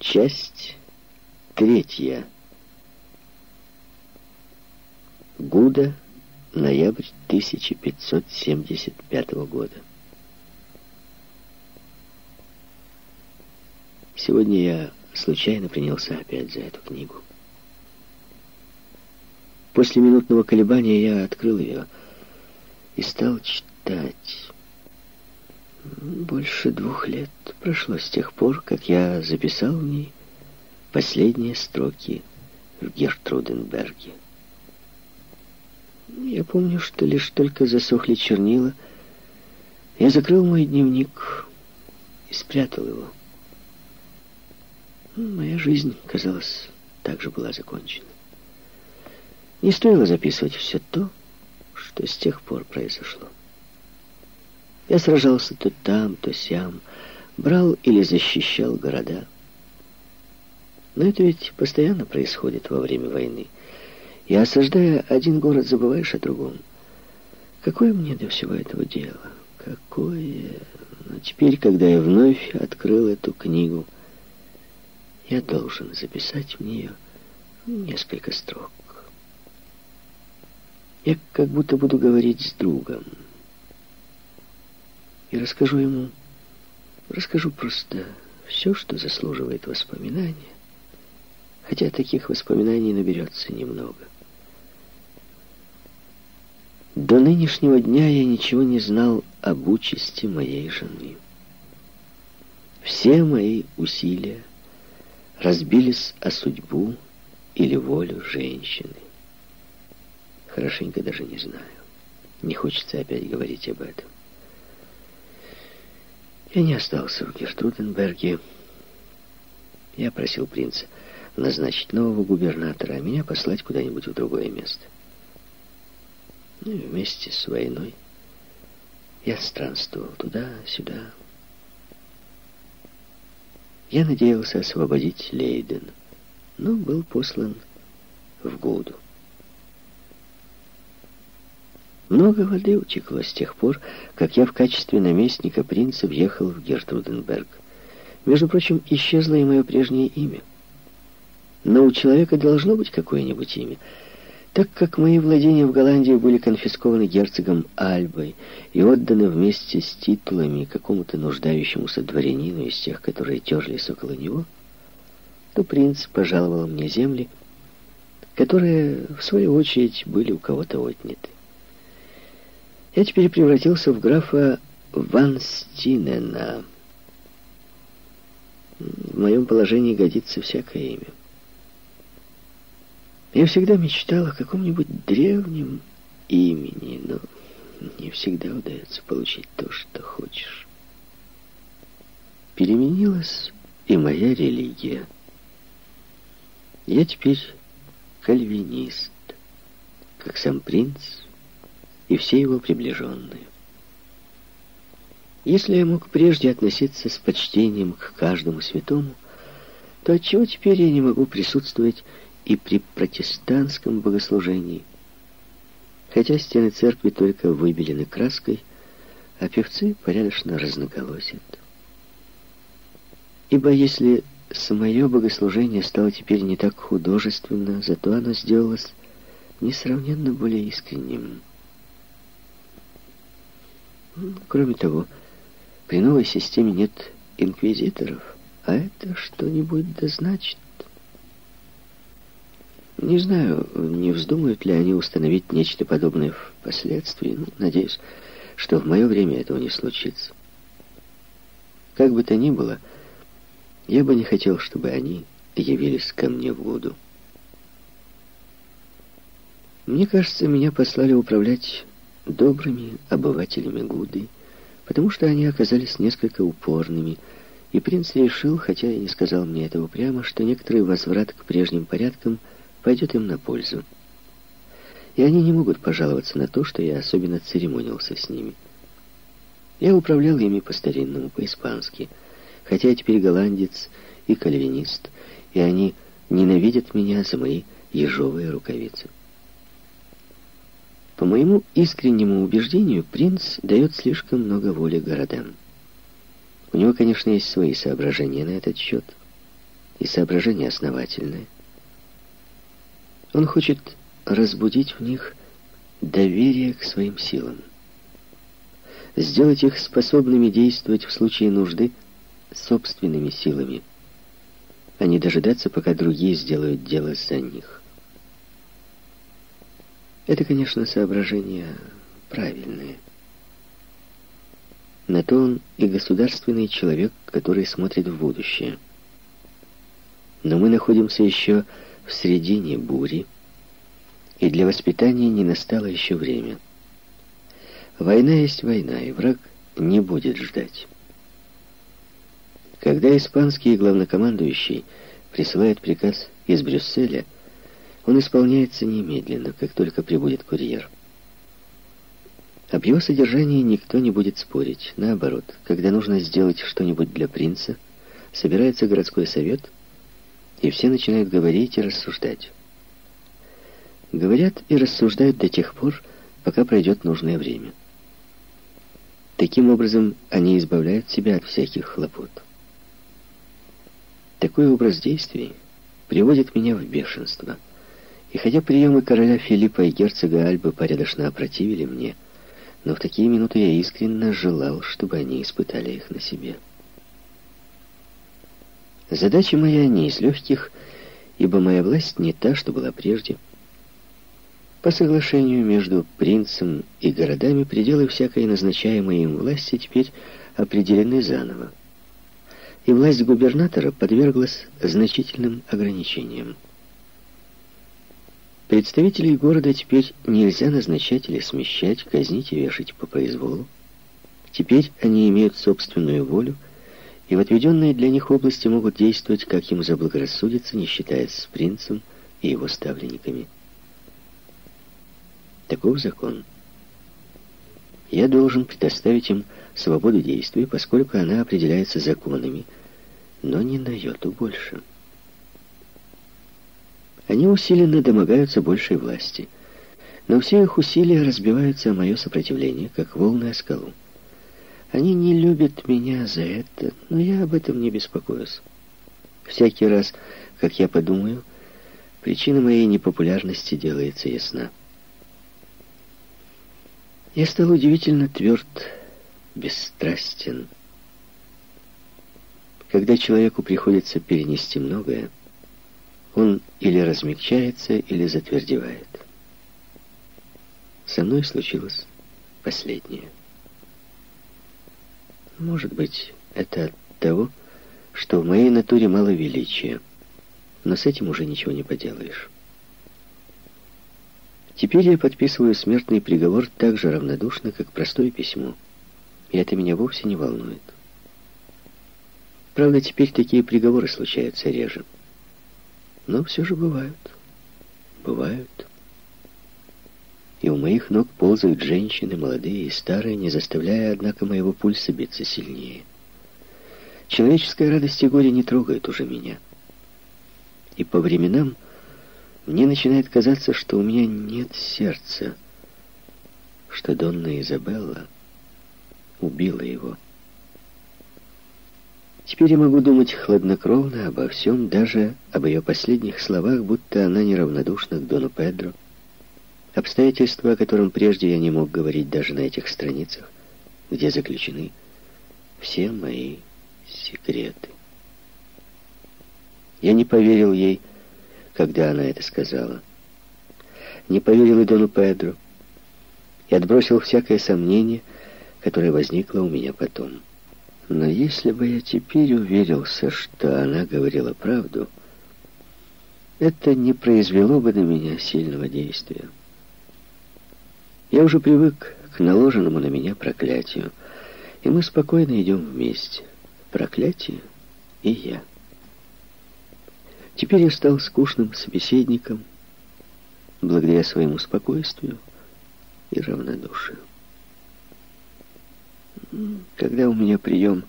Часть третья. Гуда, ноябрь 1575 года. Сегодня я случайно принялся опять за эту книгу. После минутного колебания я открыл ее и стал читать. Больше двух лет прошло с тех пор, как я записал в ней последние строки в Гертруденберге. Я помню, что лишь только засохли чернила, я закрыл мой дневник и спрятал его. Моя жизнь, казалось, также была закончена. Не стоило записывать все то, что с тех пор произошло. Я сражался то там, то сям, брал или защищал города. Но это ведь постоянно происходит во время войны. И осаждая один город, забываешь о другом. Какое мне до всего этого дело? Какое... Но теперь, когда я вновь открыл эту книгу, я должен записать в нее несколько строк. Я как будто буду говорить с другом. И расскажу ему, расскажу просто все, что заслуживает воспоминания. Хотя таких воспоминаний наберется немного. До нынешнего дня я ничего не знал об участи моей жены. Все мои усилия разбились о судьбу или волю женщины. Хорошенько даже не знаю. Не хочется опять говорить об этом. Я не остался в Гертруденберге. Я просил принца назначить нового губернатора, а меня послать куда-нибудь в другое место. Ну и вместе с войной я странствовал туда-сюда. Я надеялся освободить Лейден, но был послан в Гуду. Много воды утекло с тех пор, как я в качестве наместника принца въехал в Гертруденберг. Между прочим, исчезло и мое прежнее имя. Но у человека должно быть какое-нибудь имя. Так как мои владения в Голландии были конфискованы герцогом Альбой и отданы вместе с титулами какому-то нуждающемуся дворянину из тех, которые терлись около него, то принц пожаловал мне земли, которые, в свою очередь, были у кого-то отняты. Я теперь превратился в графа Ван Стинена. В моем положении годится всякое имя. Я всегда мечтал о каком-нибудь древнем имени, но не всегда удается получить то, что хочешь. Переменилась и моя религия. Я теперь кальвинист, как сам принц и все его приближенные. Если я мог прежде относиться с почтением к каждому святому, то отчего теперь я не могу присутствовать и при протестантском богослужении? Хотя стены церкви только выбелены краской, а певцы порядочно разноголосят. Ибо если самое богослужение стало теперь не так художественно, зато оно сделалось несравненно более искренним. Кроме того, при новой системе нет инквизиторов, а это что-нибудь да значит. Не знаю, не вздумают ли они установить нечто подобное впоследствии. Ну, надеюсь, что в мое время этого не случится. Как бы то ни было, я бы не хотел, чтобы они явились ко мне в году. Мне кажется, меня послали управлять добрыми обывателями Гуды, потому что они оказались несколько упорными, и принц решил, хотя и не сказал мне этого прямо, что некоторый возврат к прежним порядкам пойдет им на пользу. И они не могут пожаловаться на то, что я особенно церемонился с ними. Я управлял ими по-старинному, по-испански, хотя я теперь голландец и кальвинист, и они ненавидят меня за мои ежовые рукавицы. По моему искреннему убеждению, принц дает слишком много воли городам. У него, конечно, есть свои соображения на этот счет. и соображения основательные. Он хочет разбудить в них доверие к своим силам, сделать их способными действовать в случае нужды собственными силами, а не дожидаться, пока другие сделают дело за них. Это, конечно, соображения правильные. На то он и государственный человек, который смотрит в будущее. Но мы находимся еще в середине бури, и для воспитания не настало еще время. Война есть война, и враг не будет ждать. Когда испанский главнокомандующий присылает приказ из Брюсселя, он исполняется немедленно, как только прибудет курьер. Об его содержании никто не будет спорить. Наоборот, когда нужно сделать что-нибудь для принца, собирается городской совет, и все начинают говорить и рассуждать. Говорят и рассуждают до тех пор, пока пройдет нужное время. Таким образом, они избавляют себя от всяких хлопот. Такой образ действий приводит меня в бешенство. И хотя приемы короля Филиппа и герцога Альбы порядочно опротивили мне, но в такие минуты я искренне желал, чтобы они испытали их на себе. Задача моя не из легких, ибо моя власть не та, что была прежде. По соглашению между принцем и городами пределы всякой назначаемой им власти теперь определены заново. И власть губернатора подверглась значительным ограничениям. Представителей города теперь нельзя назначать или смещать, казнить и вешать по произволу. Теперь они имеют собственную волю, и в отведенные для них области могут действовать, как им заблагорассудится, не считаясь с принцем и его ставленниками. Таков закон. Я должен предоставить им свободу действий, поскольку она определяется законами, но не на йоту больше. Они усиленно домогаются большей власти, но все их усилия разбиваются о мое сопротивление, как волны о скалу. Они не любят меня за это, но я об этом не беспокоюсь. Всякий раз, как я подумаю, причина моей непопулярности делается ясна. Я стал удивительно тверд, бесстрастен. Когда человеку приходится перенести многое, он или размягчается, или затвердевает. Со мной случилось последнее. Может быть, это от того, что в моей натуре мало величия, но с этим уже ничего не поделаешь. Теперь я подписываю смертный приговор так же равнодушно, как простое письмо. И это меня вовсе не волнует. Правда, теперь такие приговоры случаются реже. Но все же бывают. Бывают. И у моих ног ползают женщины, молодые и старые, не заставляя, однако, моего пульса биться сильнее. Человеческая радость и горе не трогают уже меня. И по временам мне начинает казаться, что у меня нет сердца, что Донна Изабелла убила его. Теперь я могу думать хладнокровно обо всем, даже об ее последних словах, будто она неравнодушна к Дону Педро. Обстоятельства, о котором прежде я не мог говорить даже на этих страницах, где заключены все мои секреты. Я не поверил ей, когда она это сказала. Не поверил и Дону Педро и отбросил всякое сомнение, которое возникло у меня потом. Но если бы я теперь уверился, что она говорила правду, это не произвело бы на меня сильного действия. Я уже привык к наложенному на меня проклятию, и мы спокойно идем вместе. Проклятие и я. Теперь я стал скучным собеседником, благодаря своему спокойствию и равнодушию. Когда у меня прием,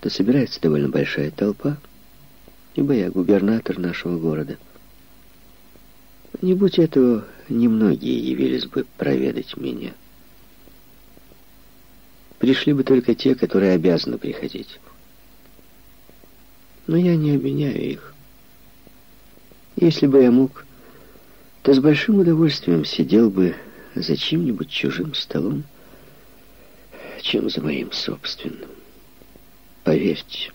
то собирается довольно большая толпа, ибо я губернатор нашего города. Не будь этого, немногие явились бы проведать меня. Пришли бы только те, которые обязаны приходить. Но я не обвиняю их. Если бы я мог, то с большим удовольствием сидел бы за чьим-нибудь чужим столом, чем за моим собственным. Поверьте.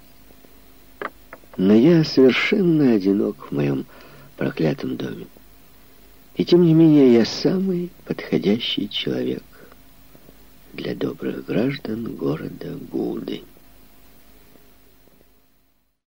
Но я совершенно одинок в моем проклятом доме. И тем не менее я самый подходящий человек для добрых граждан города Гуды.